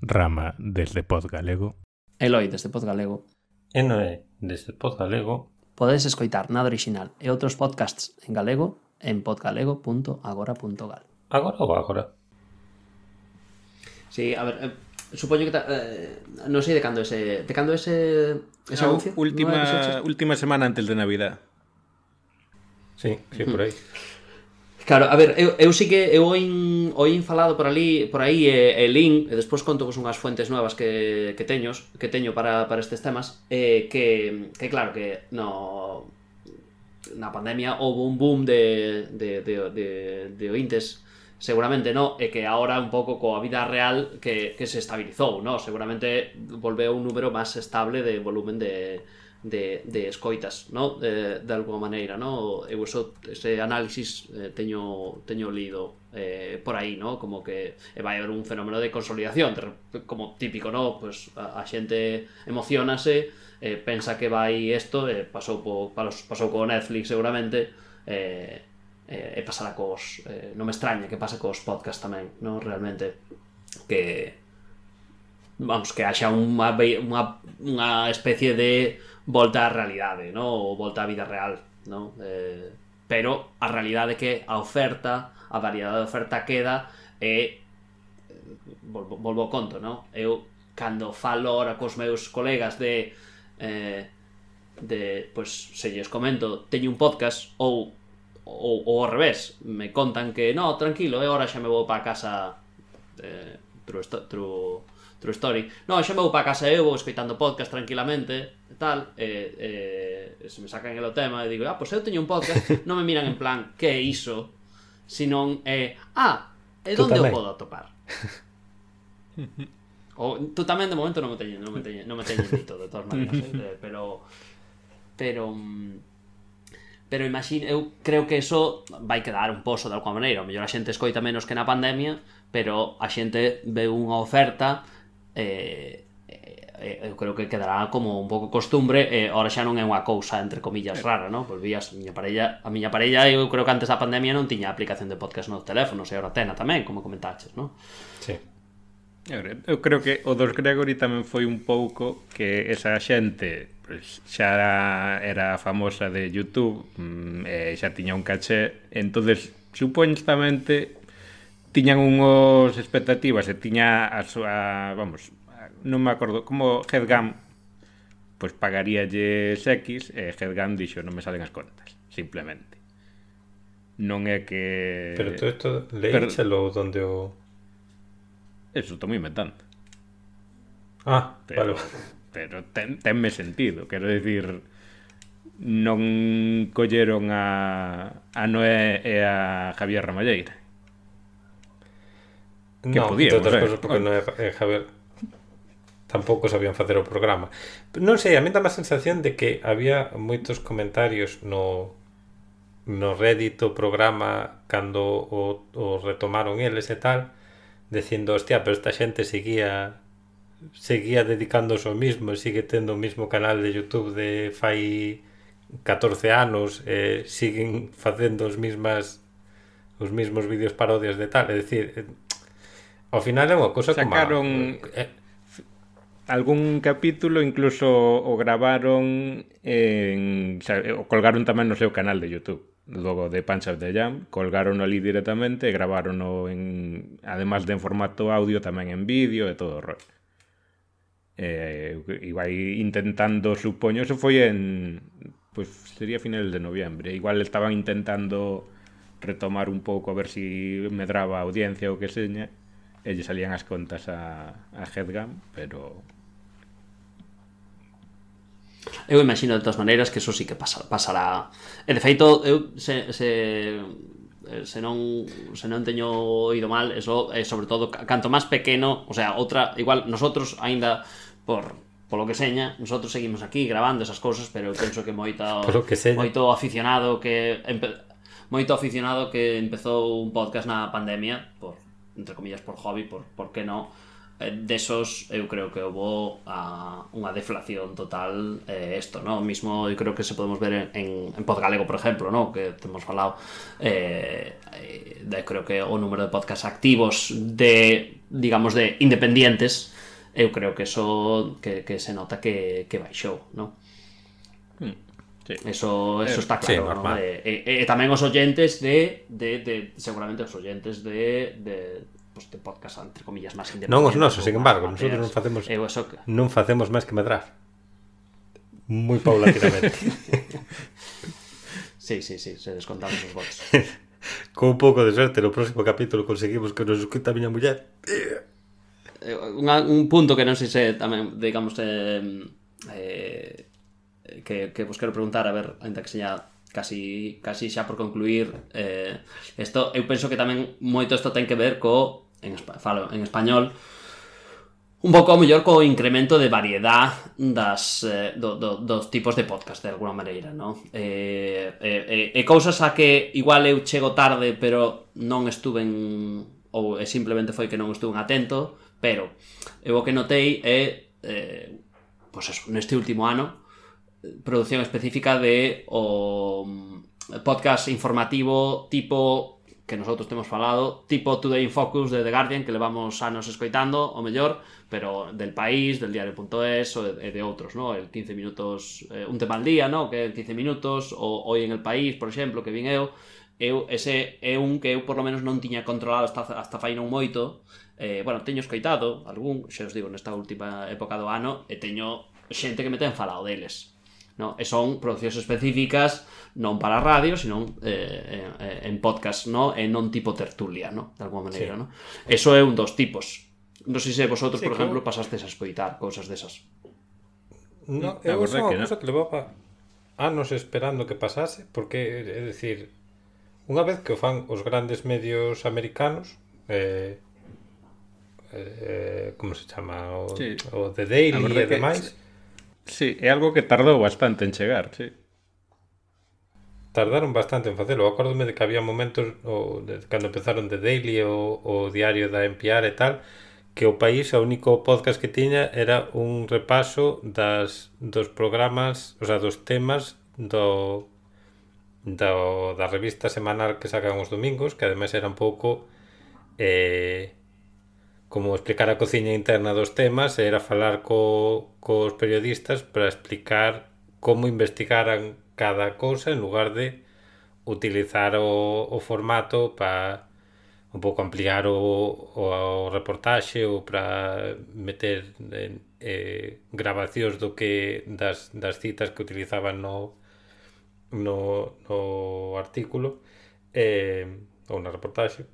Rama desde Pod Galego. Eloi desde Pod Galego. Enoe desde Pod Galego. Podedes escoitar nada original e outros podcasts en galego en podgalego.agora.gal. Agora ou agora? Sí, a ver, eh, supoño que ta, eh, non sei de cando ese de cando ese ese anuncio. Última última semana antes de Navidad. Sí, sí, por aí. Claro, a ver, eu, eu sí que eu oín, oín falado por ali, por aí e, e link, e despois conto vos unhas fuentes novas que, que teños, que teño para, para estes temas, eh, que, que claro que no na pandemia houve un boom de, de, de, de, de ointes seguramente no, e que agora un pouco coa vida real que, que se estabilizou, no? seguramente volveu un número máis estable de volumen de, de, de escoitas, no? de, de alguma maneira, no? eu eso, ese análisis eh, teño, teño lido eh, por aí, no? como que vai haber un fenómeno de consolidación, como típico, no? pues a, a xente emocionase, eh, pensa que vai isto, eh, pasou, po, pasou co Netflix seguramente, eh, eh, e pasará cos... Eh, non me extraña que pase cos podcast tamén, non? Realmente, que... Vamos, que haxa unha, unha, unha especie de volta á realidade, non? Ou volta á vida real, non? Eh, pero a realidade é que a oferta, a variedade de oferta queda e eh, volvo, volvo conto, non? Eu cando falo ora cos meus colegas de eh, de, pois, se lles comento, teño un podcast ou ou, ou ao revés, me contan que no, tranquilo, eh, agora xa me vou para casa eh, true, true, true story. No, xa me vou para casa eu, vou escoitando podcast tranquilamente e tal e, e se me sacan el o tema e digo, ah, pois eu teño un podcast non me miran en plan, que é iso? senón é, eh, ah, e onde o podo atopar? O, tú tamén de momento non me teñen, non me teñen, non me teñen dito de todas maneiras, eh, pero pero mm, pero imagino, eu creo que eso vai quedar un pozo de alguma maneira, o mellor a xente escoita menos que na pandemia, pero a xente ve unha oferta eh, eh eu creo que quedará como un pouco costumbre e eh, ora xa non é unha cousa entre comillas eh. rara, non? Pois vías, miña parella, a miña parella eu creo que antes da pandemia non tiña aplicación de podcast no teléfono, e ora tena tamén, como comentaches, non? Sí. Eu creo que o dos Gregory tamén foi un pouco que esa xente xa era famosa de YouTube mm, e xa tiña un caché entonces supoñestamente tiñan unhos expectativas e tiña a súa, vamos, non me acordo como Headgam pois pagaríalle X e Headgam dixo non me salen as contas, simplemente. Non é que Pero todo isto leíchelo Pero... donde o Eso estou moi inventando. Ah, Pero... vale pero ten, tenme sentido, quero dicir non colleron a a Noé e a Javier Ramalleira. Que no, podíamos, entre outras eh? cosas porque oh. Noé e Javier tampouco sabían facer o programa. Non sei, a mí dá a sensación de que había moitos comentarios no no Reddit o programa cando o, o retomaron eles e tal, dicindo, hostia, pero esta xente seguía seguía dedicándose ao mismo e sigue tendo o mismo canal de Youtube de fai 14 anos e siguen facendo os mismas os mismos vídeos parodias de tal, é dicir eh, ao final é unha cosa sacaron como eh, algún capítulo incluso o gravaron en, xa, o colgaron tamén no seu canal de Youtube. Logo de Punch Up the Jam, colgaron ali directamente e gravaron en, además de en formato audio tamén en vídeo e todo o rollo eh, vai intentando, supoño, eso foi en pois pues, sería final de noviembre. Igual estaban intentando retomar un pouco a ver si medraba a audiencia ou que seña e lle salían as contas a, a Headgum, pero Eu imagino de todas maneiras que eso sí que pasa, pasará. E de feito, eu se, se Eh, se non, se non teño ido mal, eso é sobre todo canto máis pequeno, o sea, outra, igual nosotros aínda por polo que seña, nosotros seguimos aquí grabando esas cousas, pero penso que moita que seña. moito aficionado que empe, moito aficionado que empezou un podcast na pandemia, por entre comillas por hobby, por por que non Eh, desos eu creo que houve a, ah, unha deflación total eh, esto, no? Mismo eu creo que se podemos ver en, en, en Podgalego, por exemplo, no? Que temos falado eh, eh, de, creo que o número de podcast activos de, digamos, de independientes eu creo que eso que, que se nota que, que baixou, no? Hmm, sí. Eso, eso eh, está claro, sí, ¿no? e, e, e, tamén os oyentes de, de, de seguramente os oyentes de, de pues, de podcast entre comillas máis independente. Non os nosos, sin embargo, nosotros non facemos eu eh, eso que... non facemos máis que medrar. Moi paulatinamente. sí, sí, sí, se descontaron os votos. Con un pouco de suerte, no próximo capítulo conseguimos que nos escuta a miña muller. Eh, Unha, un punto que non sei se tamén, digamos, eh, eh, que, que vos quero preguntar, a ver, ainda que seña casi casi xa por concluir eh, esto eu penso que tamén moito isto ten que ver co en, falo en español, un pouco mellor co incremento de variedad das, eh, do, do, dos tipos de podcast, de alguna maneira, non? E, eh, eh, eh, e cousas a que igual eu chego tarde, pero non estuven, ou simplemente foi que non estuve atento, pero eu o que notei é, eh, pois eso, neste último ano, produción específica de o mm, podcast informativo tipo que nosotros temos falado, tipo Today in Focus de The Guardian, que levamos anos escoitando, o mellor, pero del país, del diario.es ou de outros, ¿no? El 15 minutos, eh, un tema al día, ¿no? Que el 15 minutos, o hoy en el país, por exemplo, que vin eu, eu ese é un que eu por lo menos non tiña controlado hasta, hasta fai non moito, eh, bueno, teño escoitado algún, xa os digo, nesta última época do ano, e teño xente que me ten falado deles, No? E son producións específicas non para radio, senón eh, eh, en podcast, no? e non tipo tertulia, no? de alguma maneira. Sí. No? Eso é un dos tipos. Non sei se vosotros, sí, por como... exemplo, pasastes a escoitar cousas desas. No, eu son unha cousa que levaba anos esperando que pasase, porque, é dicir, unha vez que o fan os grandes medios americanos, eh, eh, eh como se chama, o, sí. o The Daily e demais... Que Sí, é algo que tardou bastante en chegar, sí. Tardaron bastante en facelo. Acórdome de que había momentos o, de, cando empezaron The Daily o, o diario da NPR e tal, que o país o único podcast que tiña era un repaso das dos programas, o sea, dos temas do da, da revista semanal que sacan os domingos, que ademais era un pouco eh, como explicar a cociña interna dos temas era falar co, cos periodistas para explicar como investigaran cada cousa en lugar de utilizar o, o formato para un pouco ampliar o, o, o reportaxe ou para meter en, eh, grabacións do que das, das citas que utilizaban no, no, no artículo eh, ou na reportaxe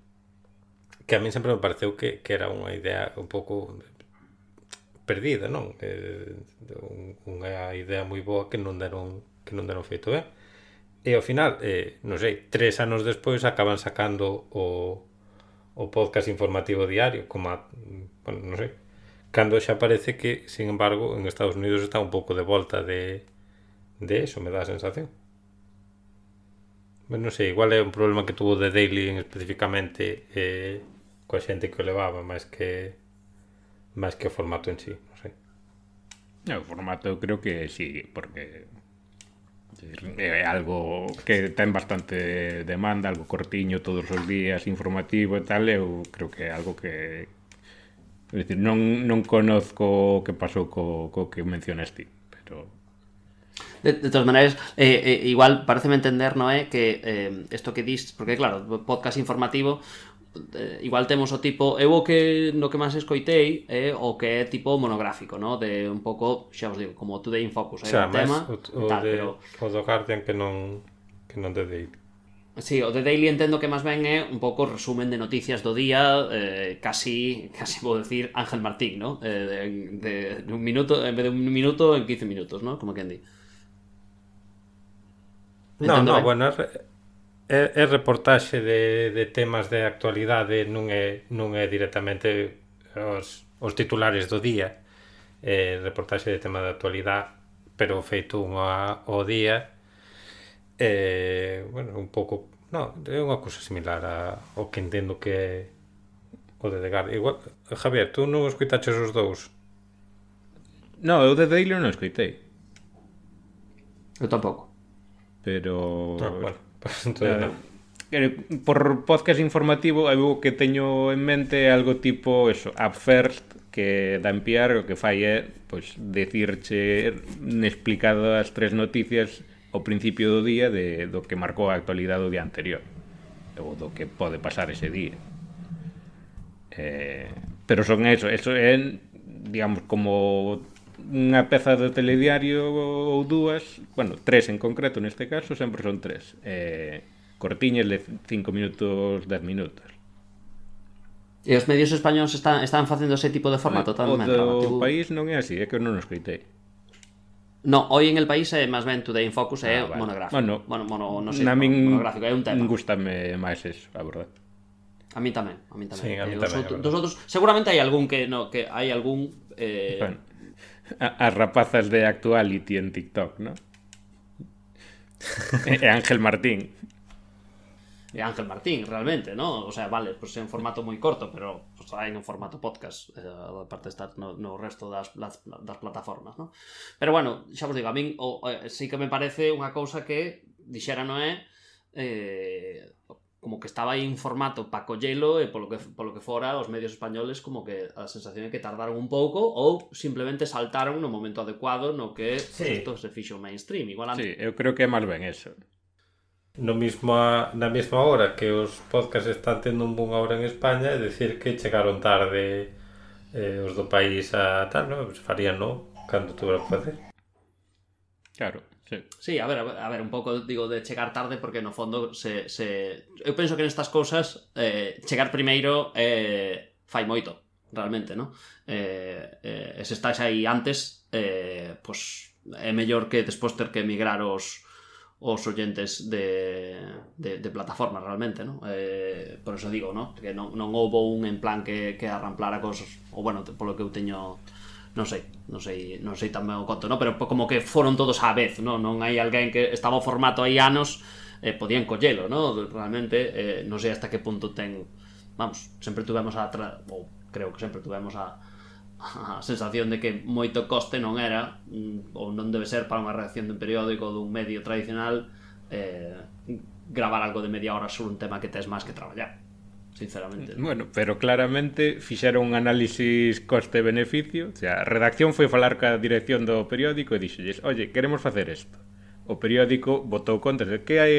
que a min sempre me pareceu que, que era unha idea un pouco perdida, non? Eh, unha idea moi boa que non deron que non deron feito ben. E ao final, eh, non sei, tres anos despois acaban sacando o, o podcast informativo diario, como, a, bueno, non sei, cando xa parece que, sin embargo, en Estados Unidos está un pouco de volta de, de eso, me dá a sensación. Bueno, non sei, igual é un problema que tuvo The Daily en especificamente eh, coa xente que o levaba máis que máis que o formato en sí, non sei. O formato eu creo que sí, porque é algo que ten bastante demanda, algo cortiño todos os días, informativo e tal, eu creo que é algo que é dicir, non, non conozco o que pasou co, co que mencionas ti, pero De, de todas maneiras, eh, eh, igual pareceme entender, non é, eh, que eh, isto que dis, porque claro, podcast informativo Eh, igual temos o tipo, eu o que no que máis escoitei é o que é tipo monográfico, no? de un pouco, xa vos digo, como Today in Focus, é o tema, o, o, tal, de, pero... o do Guardian que non que non te dei. Sí, o The Daily entendo que máis ben é un pouco resumen de noticias do día, eh, casi, casi vou decir Ángel Martín, ¿no? Eh, de, de, de, un minuto, en vez de un minuto, en 15 minutos, ¿no? Como que di. No, no, ben? bueno, é, é, é reportaxe de, de temas de actualidade, non é, non é directamente os, os titulares do día, é reportaxe de tema de actualidade, pero feito unha o día, é, bueno, un pouco, non, é unha cousa similar a, ao que entendo que é o de Degar. Igual, Javier, tú non escuitaches os dous? Non, eu de Daily non escuitei. Eu tampouco. Pero... Ah, bueno. Entón, no. Por podcast informativo, eu que teño en mente algo tipo eso, Up First, que da NPR o que fai é pois, decirche explicado as tres noticias ao principio do día de, do que marcou a actualidade do día anterior ou do que pode pasar ese día eh, pero son eso, eso é digamos como unha peza de telediario ou dúas, bueno, tres en concreto neste caso, sempre son tres. Eh, cortiñas de 5 minutos, 10 minutos. E os medios españoles están, están facendo ese tipo de formato tamén. O do país non é así, é que non o escoitei. No, hoy en el país é máis ben Today in Focus é ah, vale. monográfico. Bueno, bueno, mono, no sei, na min monográfico, é un tema. Gústame máis eso, a verdade. A mí tamén, a mí tamén. Sí, a mí eh, tamén, outro, dos outros, seguramente hai algún que no que hai algún eh, bueno as rapazas de actuality en TikTok, ¿no? e, Ángel Martín. E Ángel Martín, realmente, ¿no? O sea, vale, pues en formato moi corto, pero pues, hai un formato podcast, eh, aparte de estar no, no resto das, das, das plataformas, ¿no? Pero bueno, xa vos digo, a min o, eh, sí que me parece unha cousa que dixera Noé eh, como que estaba aí un formato para collelo e polo que, polo que fora os medios españoles como que a sensación é que tardaron un pouco ou simplemente saltaron no momento adecuado no que sí. isto se fixo mainstream igual antes. Sí, eu creo que é máis ben eso no mismo, na mesma hora que os podcasts están tendo un boom ahora en España é decir que chegaron tarde eh, os do país a tal, non? Pues farían, no, Cando tuveran que facer Claro Sí. sí, a ver, a ver, un pouco digo de chegar tarde porque no fondo se, se... eu penso que nestas cousas eh, chegar primeiro eh, fai moito, realmente, no? Eh, eh, se estás aí antes, eh, pois pues, é mellor que despois ter que emigrar os os oyentes de, de, de plataformas realmente, ¿no? Eh, por eso digo, ¿no? Que non, non houbo un en plan que, que arramplara cosas, ou bueno, polo que eu teño non sei, non sei, non sei tamén o conto, no? pero como que foron todos á vez, no? non hai alguén que estaba o formato aí anos eh, podían collelo, no? realmente eh, non sei hasta que punto ten vamos, sempre tuvemos a tra... ou creo que sempre tuvemos a a sensación de que moito coste non era mm, ou non debe ser para unha reacción dun periódico ou dun medio tradicional eh, gravar algo de media hora sobre un tema que tes máis que traballar sinceramente. ¿no? Bueno, pero claramente fixeron un análisis coste-beneficio, o sea, a redacción foi falar ca dirección do periódico e dixolles, "Oye, queremos facer isto." O periódico votou contra. Que hai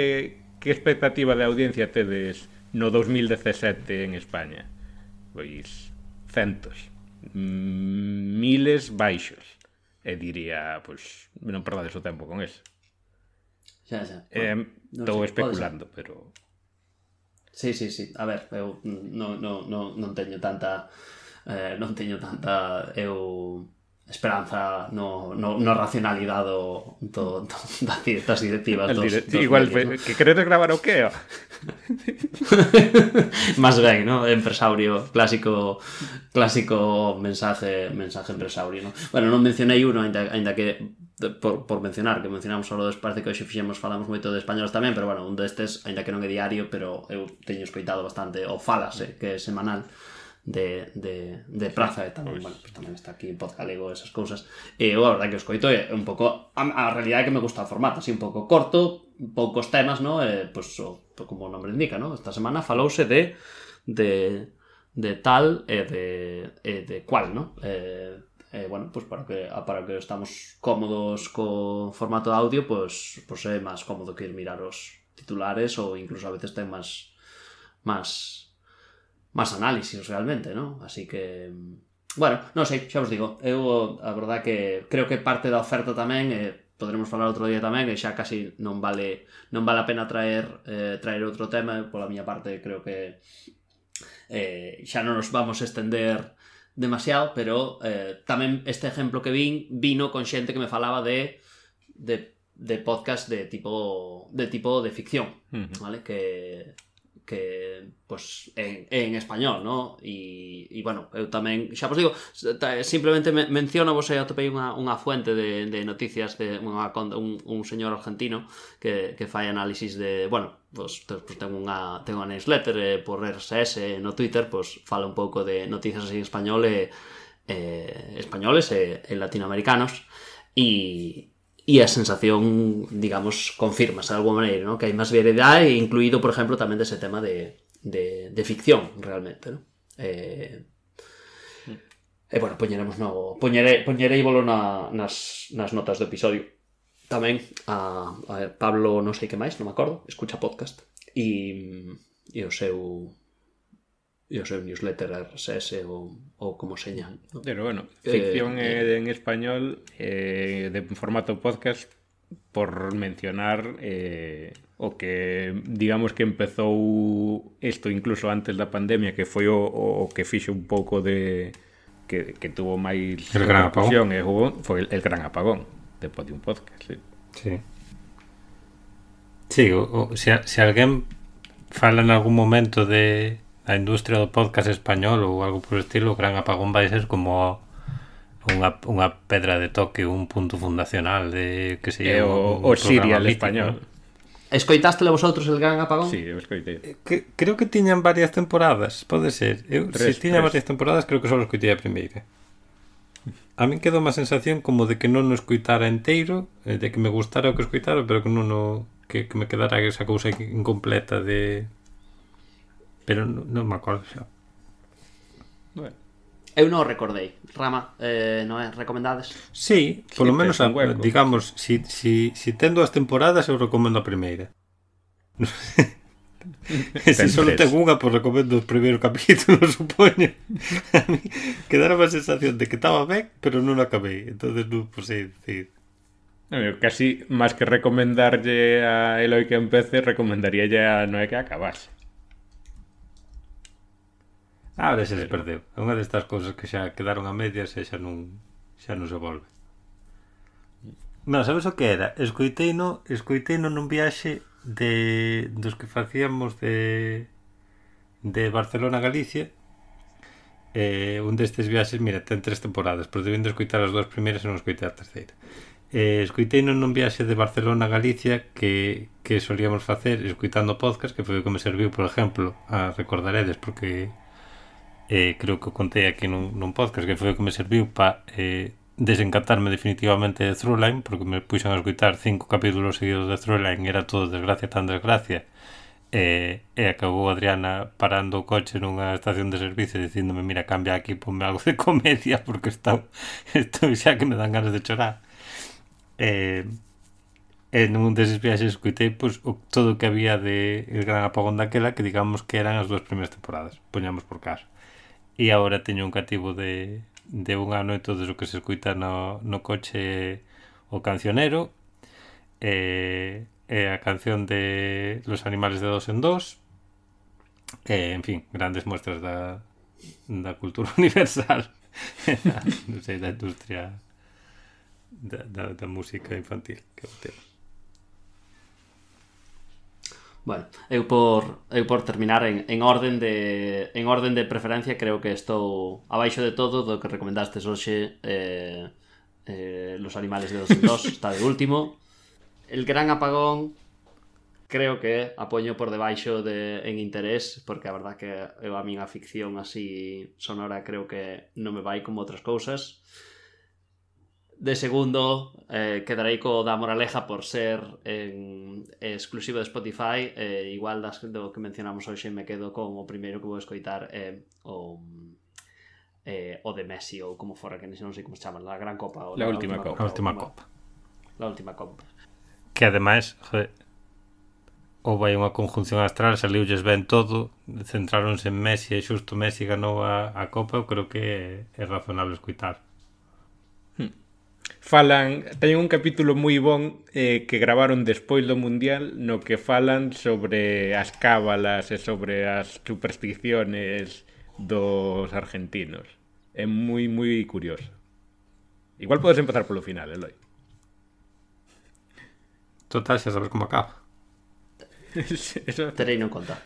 que expectativa de audiencia tedes no 2017 en España? Pois centos, mm, miles baixos. E diría, pois, non perdades o tempo con eso. Xa, xa. Eh, bueno, eh, estou especulando, pero Sí, sí, sí. A ver, eu non, non, non, non teño tanta... Eh, non teño tanta... Eu esperanza no, no, no racionalidade do, do, do, das, das directivas dos, dire... dos Igual, medios, que queredes gravar o que? Más ben, ¿no? Empresaurio, clásico clásico mensaje mensaje empresaurio, ¿no? Bueno, non mencionei uno, ainda, ainda que de, por, por mencionar, que mencionamos solo parece que hoxe fixemos, falamos moito de españoles tamén, pero bueno, un destes, ainda que non é diario, pero eu teño escoitado bastante, o falase, que é semanal, de, de, de praza e tamén, pois. bueno, pues tamén está aquí en Podgalego esas cousas. E eu a verdade que o escoito é un pouco a, a realidade que me gusta o formato, así un pouco corto, poucos temas, no? E, pues, o, como o nome indica, no? Esta semana falouse de de de tal e de e de cual, no? Eh, eh, bueno, pues para que ah, para que estamos cómodos co formato de audio, pues, pues é máis cómodo que ir mirar os titulares ou incluso a veces ten máis máis máis análisis realmente, ¿no? Así que bueno, non sei, xa vos digo, eu a verdade que creo que parte da oferta tamén eh, poderemos falar outro día tamén e xa casi non vale non vale a pena traer eh, traer outro tema pola miña parte creo que eh, xa non nos vamos a estender demasiado pero eh, tamén este exemplo que vin vino con xente que me falaba de de, de podcast de tipo de tipo de ficción uh -huh. vale que que pues, en, en español, ¿no? E, e bueno, eu tamén, xa vos digo, simplemente menciono vos aí atopei unha, unha fuente de, de noticias de unha, un, un señor argentino que, que fai análisis de, bueno, pues, pues tengo unha, tengo unha newsletter eh, por RSS eh, no Twitter, pues fala un pouco de noticias así en español eh, eh, españoles e eh, latinoamericanos e e a sensación, digamos, confirma de alguma maneira, ¿no? que hai máis veredade, incluído, por exemplo, tamén dese tema de, de, de ficción, realmente. ¿no? Eh, e, eh, bueno, poñeremos no, poñerei, poñerei bolo na, nas, nas notas do episodio. Tamén a, a Pablo, non sei que máis, non me acordo, escucha podcast. E, e o seu e o seu newsletter RSS ou, ou como señan. ¿no? Pero bueno, ficción eh, eh, en español eh, de formato podcast por mencionar eh, o que digamos que empezou isto incluso antes da pandemia que foi o, o que fixe un pouco de que, que tuvo máis el gran apagón e jugó, foi el, el gran apagón depois de un podcast sí. Sí. Sí, o, o, se, se alguén fala en algún momento de a industria do podcast español ou algo por estilo, o gran apagón vai ser como unha, unha pedra de toque, un punto fundacional de que se eh, o, o Serial español. Escoitástele vosotros el gran apagón? Sí, eu escoitei. Eh, que, creo que tiñan varias temporadas, pode ser. Eu, tres, se tiñan tres. varias temporadas, creo que só escoitei a primeira. A min quedou má sensación como de que non o escoitara enteiro, eh, de que me gustara o que escoitara, pero que non o, que, que me quedara esa cousa incompleta de pero non, non me acordo xa. Bueno. Eu non o recordei. Rama, eh, non é? Recomendades? Sí, polo menos, a, digamos, si, si, si ten dúas temporadas, eu recomendo a primeira. Se si solo ten unha, pois recomendo o primeiro capítulo, supoño. a mí a sensación de que estaba ben, pero non acabei. entonces non posei decir. Eu casi, máis que recomendarlle a Eloi que empece, recomendaría a Noé que acabase. Ah, ahora ver, se perdeu. É unha destas cousas que xa quedaron a medias e xa non, xa non se volve. Non, sabes o que era? Escoitei no, escoitei no nun viaxe de, dos que facíamos de, de Barcelona a Galicia. Eh, un destes viaxes, mira, ten tres temporadas, pero debendo escoitar as dúas primeiras e non escoitei a terceira. Eh, escoitei non nun viaxe de Barcelona a Galicia que, que solíamos facer escoitando podcast, que foi o que me serviu, por exemplo, a recordaredes, porque eh, creo que o contei aquí nun, nun podcast que foi o que me serviu para eh, desencantarme definitivamente de Throughline porque me puxan a escutar cinco capítulos seguidos de Throughline era todo desgracia tan desgracia. E, e acabou Adriana parando o coche nunha estación de servicio dicíndome, mira, cambia aquí, ponme algo de comedia porque estou, estou xa que me dan ganas de chorar. E, e nun deses viaxes escutei pois, o, todo o que había de el gran apagón daquela que digamos que eran as dúas primeiras temporadas poñamos por caso E agora teño un cativo de, de un ano e todo o que se escuita no, no coche o cancionero e, e a canción de Los animales de dos en dos e, en fin, grandes muestras da, da cultura universal da, non sei, da industria da, da, da música infantil que é o tema Bueno, eu por eu por terminar en, en orden de en orden de preferencia creo que estou abaixo de todo do que recomendastes hoxe eh, eh, Los animales de 202 está de último. El gran apagón creo que apoño por debaixo de en interés porque a verdad que eu a min a ficción así sonora creo que non me vai como outras cousas de segundo eh, quedarei co da moraleja por ser en, exclusivo de Spotify. Eh, igual das do que mencionamos hoxe me quedo con o primeiro que vou escoitar eh, o eh, o de Messi ou como fora que non sei como se chama la gran copa ou la, la última, última copa, copa, última copa. la última copa. Que ademais joder, ou vai unha conjunción astral saliulles ben todo centráronse en Messi e xusto Messi ganou a, a copa eu creo que é razonable escuitar falan, teñen un capítulo moi bon eh, que gravaron despois do Mundial no que falan sobre as cábalas e sobre as supersticiones dos argentinos. É moi, moi curioso. Igual podes empezar polo final, Eloi. Total, xa sabes como acaba. Eso, Terei non conta.